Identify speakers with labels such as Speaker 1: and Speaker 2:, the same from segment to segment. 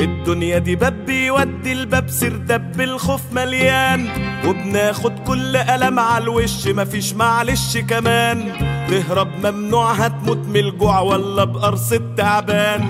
Speaker 1: الدنيا دي باب بيودي الباب سير دب الخوف مليان وبناخد كل ألم على الوش مفيش معلش كمان. تهرب ممنوع هتموت من الجوع ولا بقرص التعبان.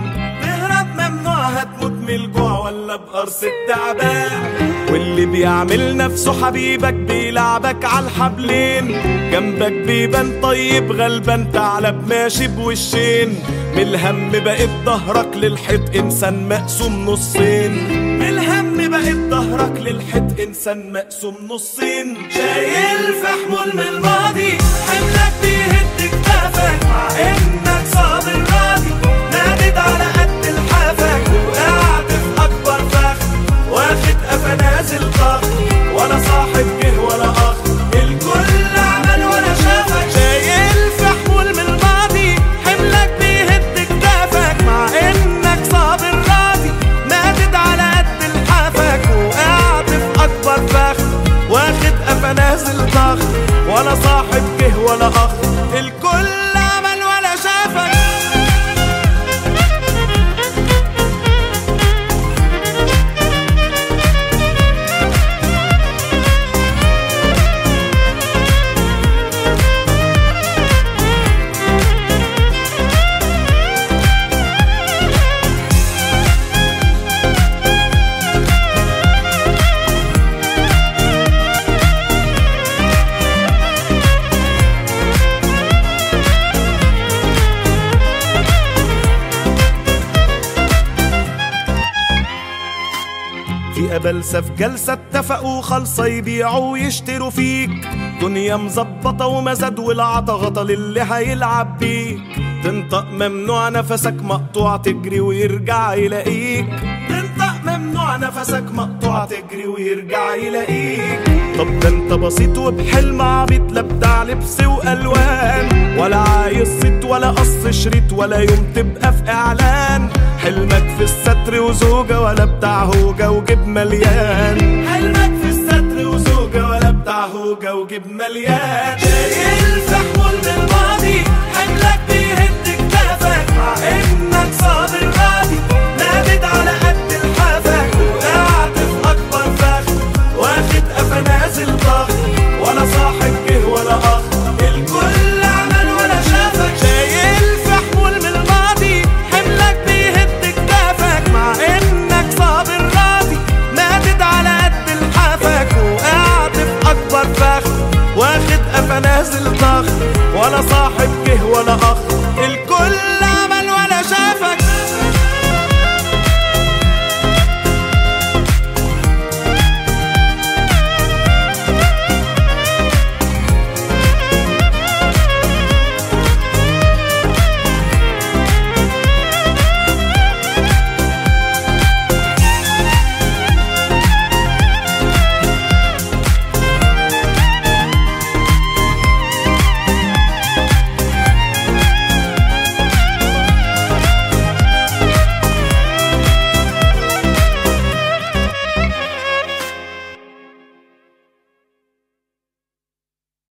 Speaker 1: تهرب ممنوع هتموت من الجوع ولا بقرص التعبان. واللي بيعمل نفسه حبيبك بيلعبك على الحبلين. جنبك بيبان طيب غلبان ثعلب ماشي بوشين. من الهم بقيت ظهرك للحيط إنسان مقسوم نصين. من الهم بقيت ظهرك للحيط إنسان مقسوم نصين. شايل في حمول من الماضي حملك بيهد ولا أخ. في أبلسة في جلسة اتفقوا خلصة يبيعوا ويشتروا فيك. دنيا مظبطة ومزاد والعطا غطا للي هيلعب بيك. تنطق ممنوع نفسك مقطوع تجري ويرجع يلاقيك. تنطق ممنوع نفسك مقطوع تجري ويرجع يلاقيك. طب ده انت بسيط وبحلم عبيط لا بتاع لبس وألوان. ولا عايز صيت ولا قص شريط ولا يوم تبقى في إعلان. حلمك في الستر وزوجة ولا بتاع هوجة وجيب مليان. حلمك في الستر وزوجة ولا بتاع هوجة وجيب مليان. شايل في حمول ولا أخ